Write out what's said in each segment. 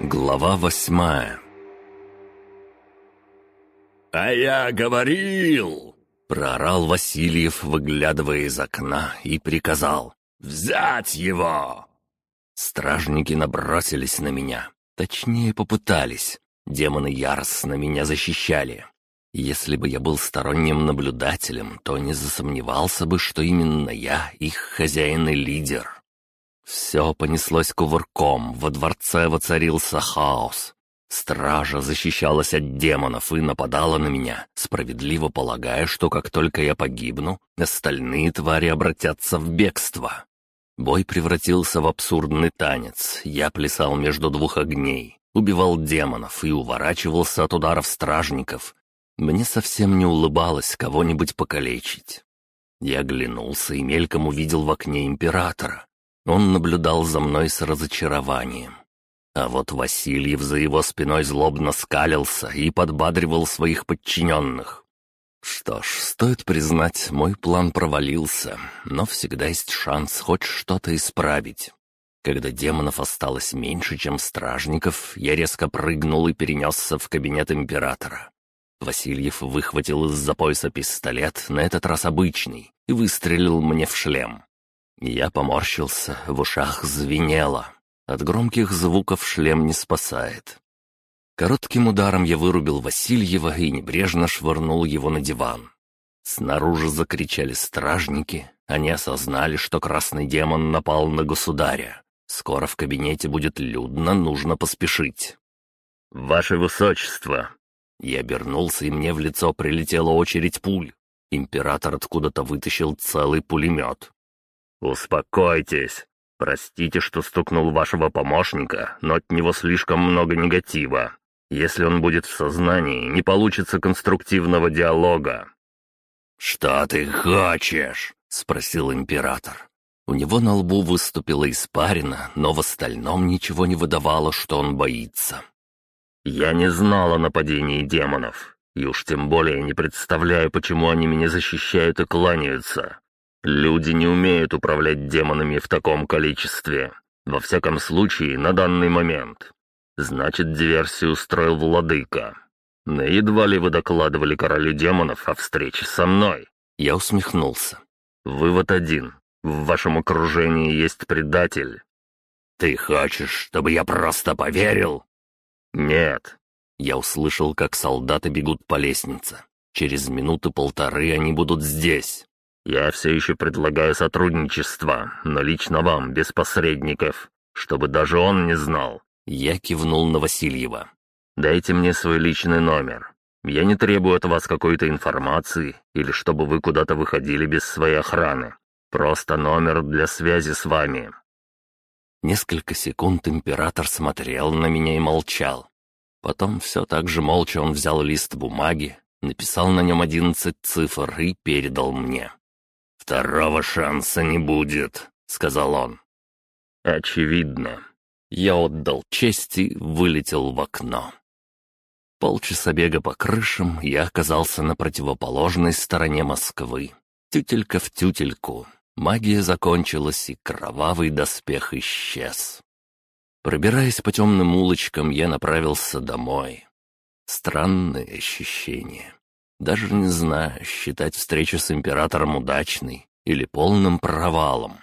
Глава восьмая «А я говорил!» — проорал Васильев, выглядывая из окна, и приказал «Взять его!» Стражники набросились на меня. Точнее, попытались. Демоны яростно меня защищали. Если бы я был сторонним наблюдателем, то не засомневался бы, что именно я их хозяин и лидер. Все понеслось кувырком, во дворце воцарился хаос. Стража защищалась от демонов и нападала на меня, справедливо полагая, что как только я погибну, остальные твари обратятся в бегство. Бой превратился в абсурдный танец. Я плясал между двух огней, убивал демонов и уворачивался от ударов стражников. Мне совсем не улыбалось кого-нибудь покалечить. Я оглянулся и мельком увидел в окне императора. Он наблюдал за мной с разочарованием. А вот Васильев за его спиной злобно скалился и подбадривал своих подчиненных. Что ж, стоит признать, мой план провалился, но всегда есть шанс хоть что-то исправить. Когда демонов осталось меньше, чем стражников, я резко прыгнул и перенесся в кабинет императора. Васильев выхватил из-за пояса пистолет, на этот раз обычный, и выстрелил мне в шлем. Я поморщился, в ушах звенело. От громких звуков шлем не спасает. Коротким ударом я вырубил Васильева и небрежно швырнул его на диван. Снаружи закричали стражники. Они осознали, что красный демон напал на государя. Скоро в кабинете будет людно, нужно поспешить. «Ваше высочество!» Я обернулся, и мне в лицо прилетела очередь пуль. Император откуда-то вытащил целый пулемет. «Успокойтесь. Простите, что стукнул вашего помощника, но от него слишком много негатива. Если он будет в сознании, не получится конструктивного диалога». «Что ты хочешь?» — спросил император. У него на лбу выступила испарина, но в остальном ничего не выдавало, что он боится. «Я не знал о нападении демонов, и уж тем более не представляю, почему они меня защищают и кланяются. Люди не умеют управлять демонами в таком количестве. Во всяком случае, на данный момент. Значит, диверсию устроил владыка. Но едва ли вы докладывали королю демонов о встрече со мной. Я усмехнулся. Вывод один. В вашем окружении есть предатель. Ты хочешь, чтобы я просто поверил? Нет. Я услышал, как солдаты бегут по лестнице. Через минуты полторы они будут здесь. Я все еще предлагаю сотрудничество, но лично вам, без посредников, чтобы даже он не знал». Я кивнул на Васильева. «Дайте мне свой личный номер. Я не требую от вас какой-то информации или чтобы вы куда-то выходили без своей охраны. Просто номер для связи с вами». Несколько секунд император смотрел на меня и молчал. Потом все так же молча он взял лист бумаги, написал на нем одиннадцать цифр и передал мне. «Второго шанса не будет», — сказал он. «Очевидно». Я отдал честь и вылетел в окно. Полчаса бега по крышам я оказался на противоположной стороне Москвы. Тютелька в тютельку. Магия закончилась, и кровавый доспех исчез. Пробираясь по темным улочкам, я направился домой. Странные ощущения. Даже не знаю, считать встречу с императором удачной или полным провалом.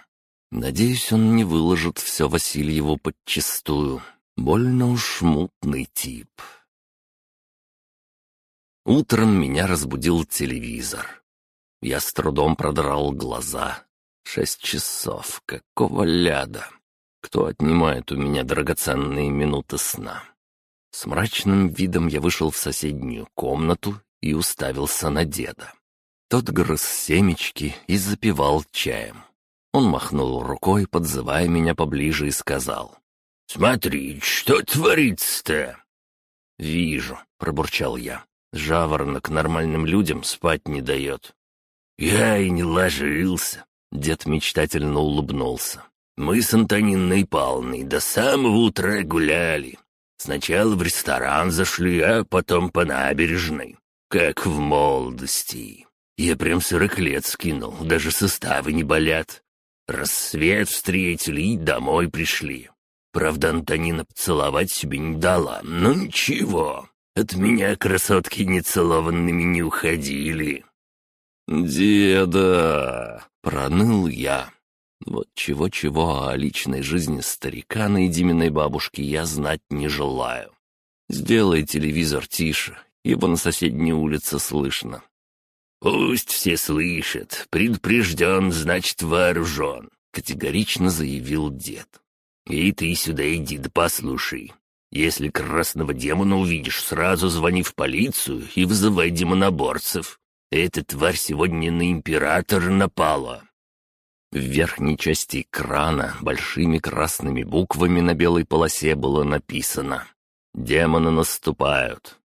Надеюсь, он не выложит все Васильеву подчистую. Больно уж мутный тип. Утром меня разбудил телевизор. Я с трудом продрал глаза. Шесть часов. Какого ляда? Кто отнимает у меня драгоценные минуты сна? С мрачным видом я вышел в соседнюю комнату и уставился на деда. Тот грыз семечки и запивал чаем. Он махнул рукой, подзывая меня поближе, и сказал. «Смотри, что творится-то?» «Вижу», — пробурчал я. «Жаворонок нормальным людям спать не дает». «Я и не ложился», — дед мечтательно улыбнулся. «Мы с Антониной Павловной до самого утра гуляли. Сначала в ресторан зашли, а потом по набережной как в молодости. Я прям сорок лет скинул, даже составы не болят. Рассвет встретили и домой пришли. Правда, Антонина поцеловать себе не дала, но ничего. От меня красотки нецелованными не уходили. «Деда!» — проныл я. Вот чего-чего о личной жизни старикана и Диминой бабушки я знать не желаю. Сделай телевизор тише, его на соседней улице слышно. «Пусть все слышат. Предупрежден, значит вооружен», — категорично заявил дед. «И ты сюда иди да послушай. Если красного демона увидишь, сразу звони в полицию и вызывай демоноборцев. Эта тварь сегодня на императора напала». В верхней части экрана большими красными буквами на белой полосе было написано «Демоны наступают.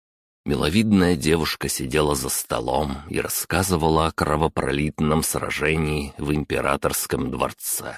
Миловидная девушка сидела за столом и рассказывала о кровопролитном сражении в императорском дворце.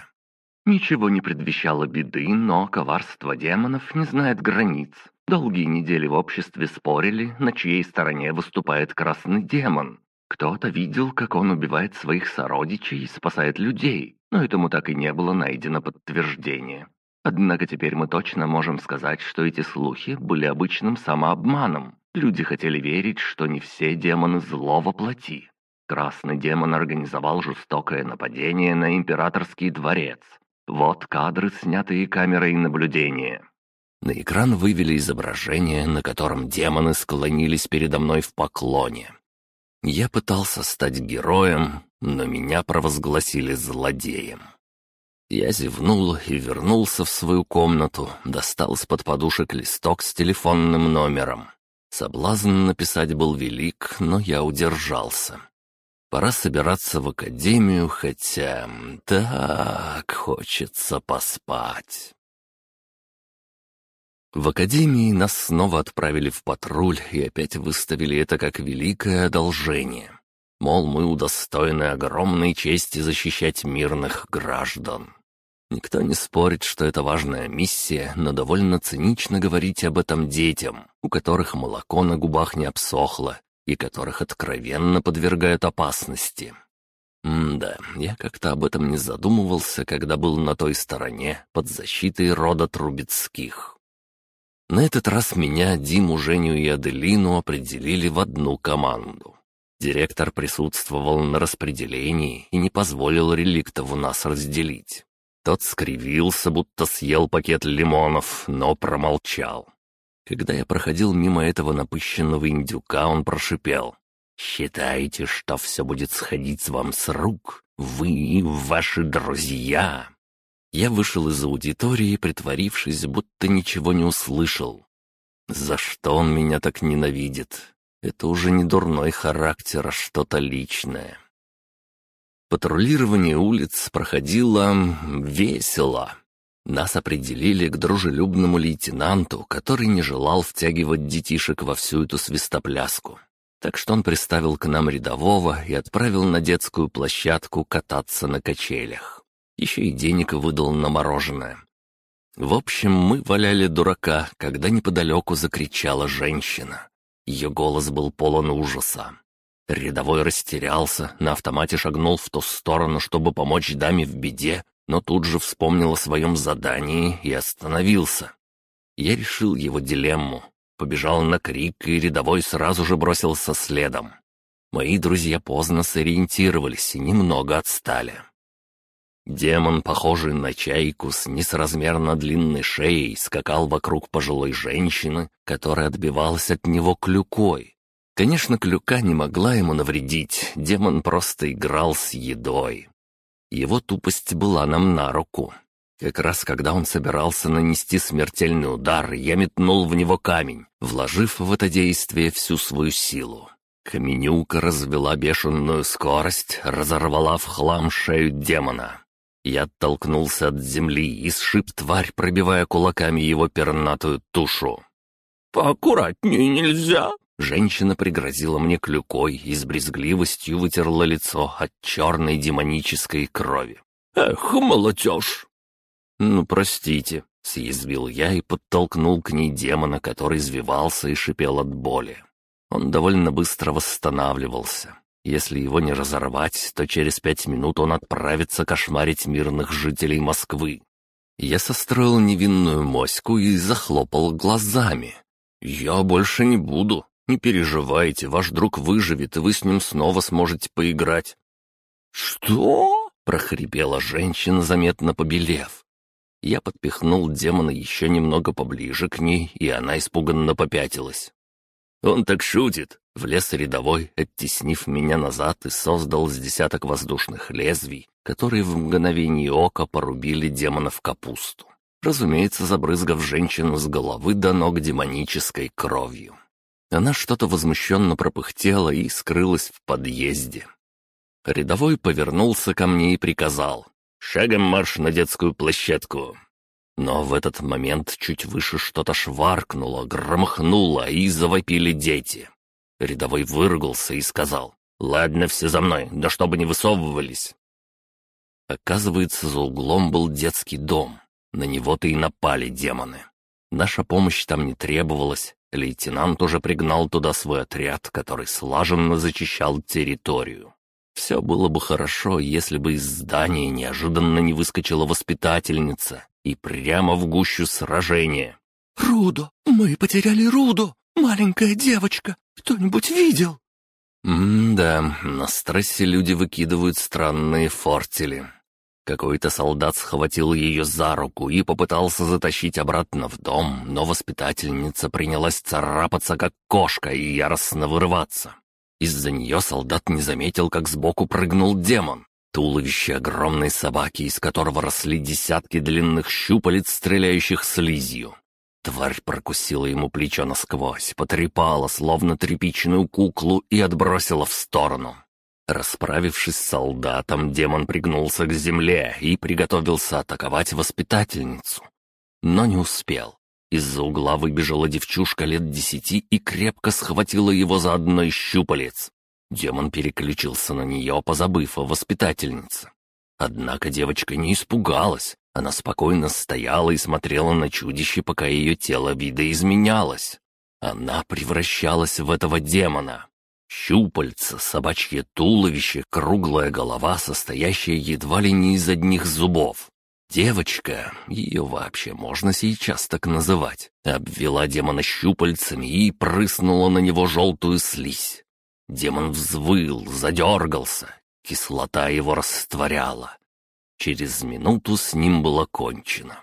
Ничего не предвещало беды, но коварство демонов не знает границ. Долгие недели в обществе спорили, на чьей стороне выступает красный демон. Кто-то видел, как он убивает своих сородичей и спасает людей, но этому так и не было найдено подтверждение. Однако теперь мы точно можем сказать, что эти слухи были обычным самообманом. Люди хотели верить, что не все демоны зло воплоти. Красный демон организовал жестокое нападение на императорский дворец. Вот кадры, снятые камерой наблюдения. На экран вывели изображение, на котором демоны склонились передо мной в поклоне. Я пытался стать героем, но меня провозгласили злодеем. Я зевнул и вернулся в свою комнату, достал из-под подушек листок с телефонным номером. Соблазн написать был велик, но я удержался. Пора собираться в академию, хотя так хочется поспать. В академии нас снова отправили в патруль и опять выставили это как великое одолжение. Мол, мы удостоены огромной чести защищать мирных граждан. Никто не спорит, что это важная миссия, но довольно цинично говорить об этом детям, у которых молоко на губах не обсохло и которых откровенно подвергают опасности. М-да, я как-то об этом не задумывался, когда был на той стороне, под защитой рода Трубецких. На этот раз меня, Диму, Женю и Аделину определили в одну команду. Директор присутствовал на распределении и не позволил реликтов у нас разделить. Тот скривился, будто съел пакет лимонов, но промолчал. Когда я проходил мимо этого напыщенного индюка, он прошипел. «Считаете, что все будет сходить вам с рук? Вы и ваши друзья!» Я вышел из аудитории, притворившись, будто ничего не услышал. За что он меня так ненавидит? Это уже не дурной характер, а что-то личное. Патрулирование улиц проходило весело. Нас определили к дружелюбному лейтенанту, который не желал втягивать детишек во всю эту свистопляску. Так что он приставил к нам рядового и отправил на детскую площадку кататься на качелях. Еще и денег выдал на мороженое. В общем, мы валяли дурака, когда неподалеку закричала женщина. Ее голос был полон ужаса. Рядовой растерялся, на автомате шагнул в ту сторону, чтобы помочь даме в беде, но тут же вспомнил о своем задании и остановился. Я решил его дилемму. Побежал на крик, и рядовой сразу же бросился следом. Мои друзья поздно сориентировались и немного отстали. Демон, похожий на чайку с несразмерно длинной шеей, скакал вокруг пожилой женщины, которая отбивалась от него клюкой, Конечно, клюка не могла ему навредить, демон просто играл с едой. Его тупость была нам на руку. Как раз когда он собирался нанести смертельный удар, я метнул в него камень, вложив в это действие всю свою силу. Каменюка развела бешеную скорость, разорвала в хлам шею демона. Я оттолкнулся от земли и сшиб тварь, пробивая кулаками его пернатую тушу. «Поаккуратнее нельзя!» Женщина пригрозила мне клюкой и с брезгливостью вытерла лицо от черной демонической крови. «Эх, молодежь!» «Ну, простите», — съязвил я и подтолкнул к ней демона, который извивался и шипел от боли. Он довольно быстро восстанавливался. Если его не разорвать, то через пять минут он отправится кошмарить мирных жителей Москвы. Я состроил невинную моську и захлопал глазами. «Я больше не буду. Не переживайте, ваш друг выживет, и вы с ним снова сможете поиграть». «Что?» — прохрипела женщина, заметно побелев. Я подпихнул демона еще немного поближе к ней, и она испуганно попятилась. «Он так шутит!» — влез рядовой, оттеснив меня назад и создал с десяток воздушных лезвий, которые в мгновение ока порубили демона в капусту. Разумеется, забрызгав женщину с головы до ног демонической кровью. Она что-то возмущенно пропыхтела и скрылась в подъезде. Рядовой повернулся ко мне и приказал. «Шагом марш на детскую площадку!» Но в этот момент чуть выше что-то шваркнуло, громыхнуло, и завопили дети. Рядовой выругался и сказал, «Ладно, все за мной, да чтобы не высовывались». Оказывается, за углом был детский дом. На него-то и напали демоны. Наша помощь там не требовалась. Лейтенант уже пригнал туда свой отряд, который слаженно зачищал территорию. Все было бы хорошо, если бы из здания неожиданно не выскочила воспитательница и прямо в гущу сражения. «Руду! Мы потеряли Руду! Маленькая девочка! Кто-нибудь видел?» «М-да, на стрессе люди выкидывают странные фортели. Какой-то солдат схватил ее за руку и попытался затащить обратно в дом, но воспитательница принялась царапаться, как кошка, и яростно вырываться. Из-за нее солдат не заметил, как сбоку прыгнул демон. Туловище огромной собаки, из которого росли десятки длинных щупалец, стреляющих слизью. Тварь прокусила ему плечо насквозь, потрепала, словно тряпичную куклу, и отбросила в сторону. Расправившись с солдатом, демон пригнулся к земле и приготовился атаковать воспитательницу. Но не успел. Из-за угла выбежала девчушка лет десяти и крепко схватила его за одно щупалец. Демон переключился на нее, позабыв о воспитательнице. Однако девочка не испугалась. Она спокойно стояла и смотрела на чудище, пока ее тело видоизменялось. Она превращалась в этого демона. Щупальца, собачье туловище, круглая голова, состоящая едва ли не из одних зубов. Девочка, ее вообще можно сейчас так называть, обвела демона щупальцами и прыснула на него желтую слизь. Демон взвыл, задергался, кислота его растворяла. Через минуту с ним было кончено.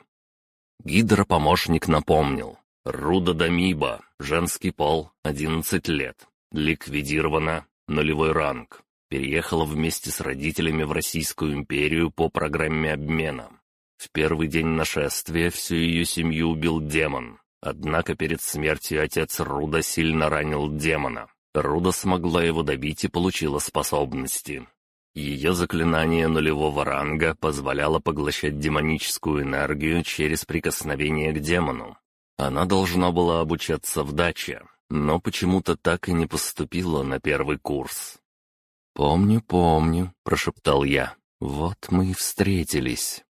Гидропомощник напомнил. Руда Дамиба, женский пол, 11 лет. Ликвидирована, нулевой ранг. Переехала вместе с родителями в Российскую империю по программе обмена. В первый день нашествия всю ее семью убил демон. Однако перед смертью отец Руда сильно ранил демона. Руда смогла его добить и получила способности. Ее заклинание нулевого ранга позволяло поглощать демоническую энергию через прикосновение к демону. Она должна была обучаться в даче, но почему-то так и не поступила на первый курс. «Помню, помню», — прошептал я. «Вот мы и встретились».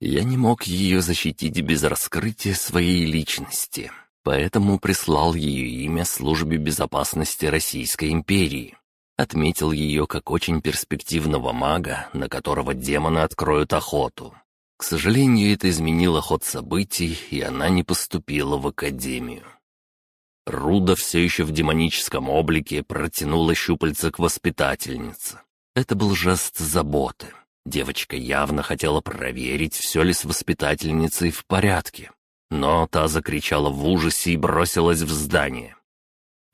Я не мог ее защитить без раскрытия своей личности, поэтому прислал ее имя Службе безопасности Российской империи. Отметил ее как очень перспективного мага, на которого демоны откроют охоту. К сожалению, это изменило ход событий, и она не поступила в академию. Руда все еще в демоническом облике протянула щупальца к воспитательнице. Это был жест заботы. Девочка явно хотела проверить, все ли с воспитательницей в порядке. Но та закричала в ужасе и бросилась в здание.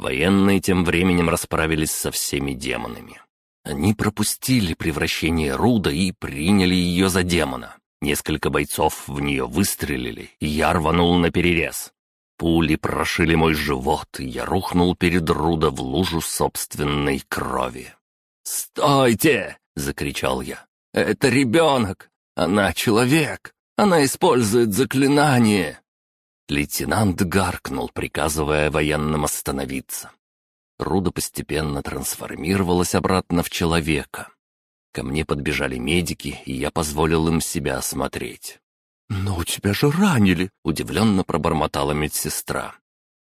Военные тем временем расправились со всеми демонами. Они пропустили превращение Руда и приняли ее за демона. Несколько бойцов в нее выстрелили, и я рванул на перерез. Пули прошили мой живот, и я рухнул перед Руда в лужу собственной крови. «Стойте!» — закричал я. «Это ребенок! Она человек! Она использует заклинание!» Лейтенант гаркнул, приказывая военным остановиться. Руда постепенно трансформировалась обратно в человека. Ко мне подбежали медики, и я позволил им себя осмотреть. «Но у тебя же ранили!» — удивленно пробормотала медсестра.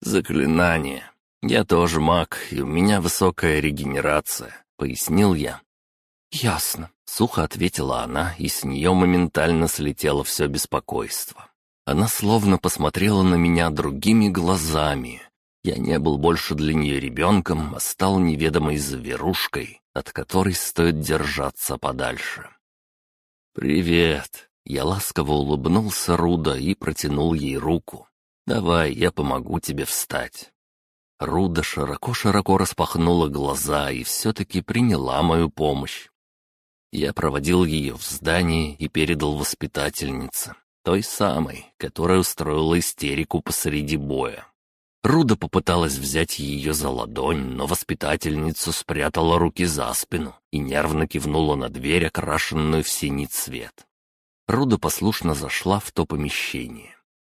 «Заклинание. Я тоже маг, и у меня высокая регенерация», — пояснил я. «Ясно», — сухо ответила она, и с нее моментально слетело все беспокойство. Она словно посмотрела на меня другими глазами. Я не был больше для нее ребенком, а стал неведомой зверушкой, от которой стоит держаться подальше. «Привет!» Я ласково улыбнулся Руда и протянул ей руку. «Давай, я помогу тебе встать». Руда широко-широко распахнула глаза и все-таки приняла мою помощь. Я проводил ее в здание и передал воспитательнице, той самой, которая устроила истерику посреди боя. Руда попыталась взять ее за ладонь, но воспитательница спрятала руки за спину и нервно кивнула на дверь, окрашенную в синий цвет. Руда послушно зашла в то помещение.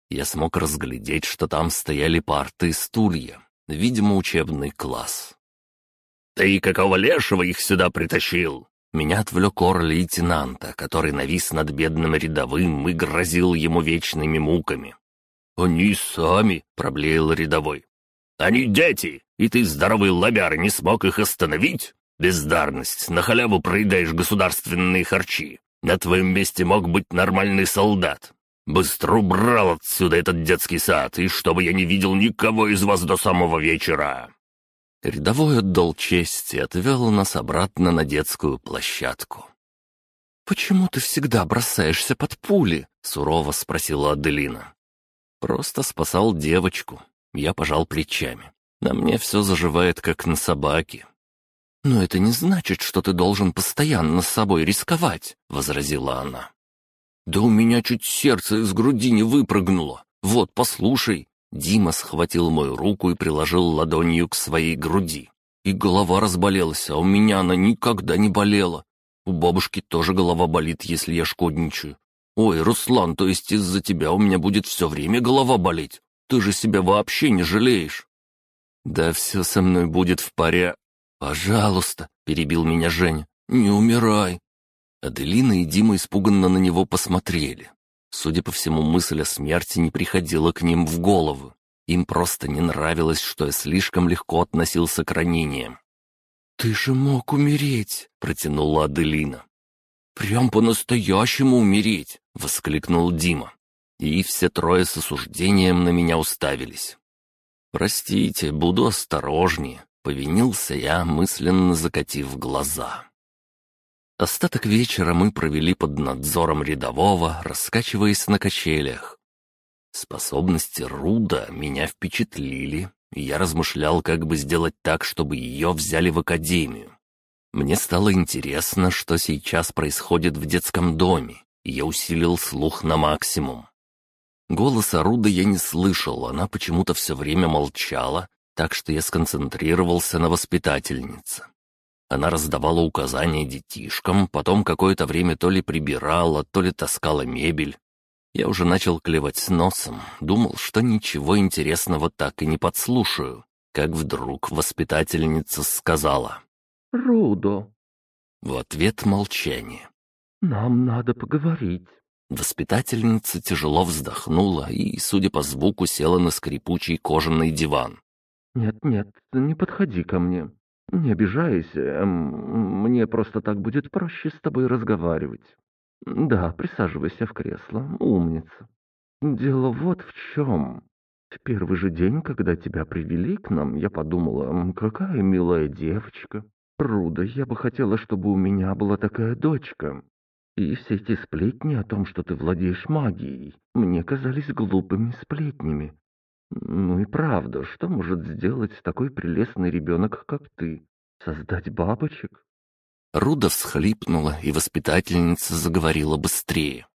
Я смог разглядеть, что там стояли парты и стулья, видимо, учебный класс. «Ты какого лешего их сюда притащил?» Меня отвлек ор лейтенанта, который навис над бедным рядовым и грозил ему вечными муками. «Они сами», — проблеял рядовой. «Они дети, и ты, здоровый лобяр, не смог их остановить? Бездарность, на халяву проедаешь государственные харчи. На твоем месте мог быть нормальный солдат. Быстро убрал отсюда этот детский сад, и чтобы я не видел никого из вас до самого вечера!» Рядовой отдал честь и отвел нас обратно на детскую площадку. «Почему ты всегда бросаешься под пули?» — сурово спросила Аделина. «Просто спасал девочку». Я пожал плечами. На мне все заживает, как на собаке. «Но это не значит, что ты должен постоянно с собой рисковать», — возразила она. «Да у меня чуть сердце из груди не выпрыгнуло. Вот, послушай». Дима схватил мою руку и приложил ладонью к своей груди. И голова разболелась, а у меня она никогда не болела. У бабушки тоже голова болит, если я шкодничаю. Ой, Руслан, то есть из-за тебя у меня будет все время голова болеть? Ты же себя вообще не жалеешь. Да все со мной будет в паре. Пожалуйста, перебил меня Женя, не умирай. Аделина и Дима испуганно на него посмотрели. Судя по всему, мысль о смерти не приходила к ним в голову. Им просто не нравилось, что я слишком легко относился к ранениям. «Ты же мог умереть!» — протянула Аделина. «Прям по-настоящему умереть!» — воскликнул Дима. И все трое с осуждением на меня уставились. «Простите, буду осторожнее», — повинился я, мысленно закатив глаза. Остаток вечера мы провели под надзором рядового, раскачиваясь на качелях. Способности Руда меня впечатлили, и я размышлял, как бы сделать так, чтобы ее взяли в академию. Мне стало интересно, что сейчас происходит в детском доме, и я усилил слух на максимум. Голоса Руда я не слышал, она почему-то все время молчала, так что я сконцентрировался на воспитательнице. Она раздавала указания детишкам, потом какое-то время то ли прибирала, то ли таскала мебель. Я уже начал клевать носом, думал, что ничего интересного так и не подслушаю, как вдруг воспитательница сказала «Рудо». В ответ молчание. «Нам надо поговорить». Воспитательница тяжело вздохнула и, судя по звуку, села на скрипучий кожаный диван. «Нет-нет, не подходи ко мне. «Не обижайся, эм, мне просто так будет проще с тобой разговаривать. Да, присаживайся в кресло, умница. Дело вот в чем. В первый же день, когда тебя привели к нам, я подумала, какая милая девочка. Руда, я бы хотела, чтобы у меня была такая дочка. И все эти сплетни о том, что ты владеешь магией, мне казались глупыми сплетнями. Ну и правда, что может сделать такой прелестный ребенок, как ты? Создать бабочек? Руда всхлипнула, и воспитательница заговорила быстрее.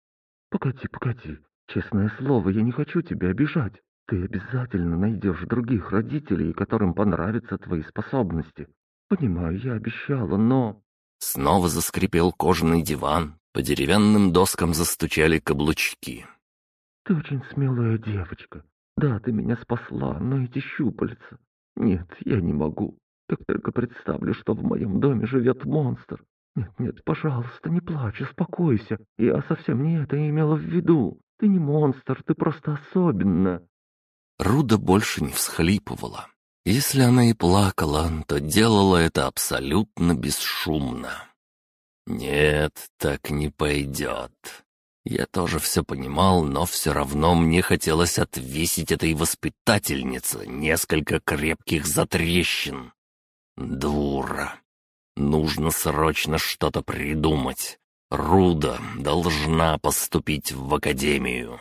«Погоди, погоди. Честное слово, я не хочу тебя обижать. Ты обязательно найдешь других родителей, которым понравятся твои способности. Понимаю, я обещала, но...» Снова заскрипел кожаный диван, по деревянным доскам застучали каблучки. «Ты очень смелая девочка. Да, ты меня спасла, но эти щупальца... Нет, я не могу. Как только представлю, что в моем доме живет монстр. Нет, нет, пожалуйста, не плачь, успокойся. Я совсем не это имела в виду. Ты не монстр, ты просто особенно. Руда больше не всхлипывала. Если она и плакала, то делала это абсолютно бесшумно. Нет, так не пойдет. Я тоже все понимал, но все равно мне хотелось отвесить этой воспитательнице несколько крепких затрещин. Дура. Нужно срочно что-то придумать. Руда должна поступить в академию.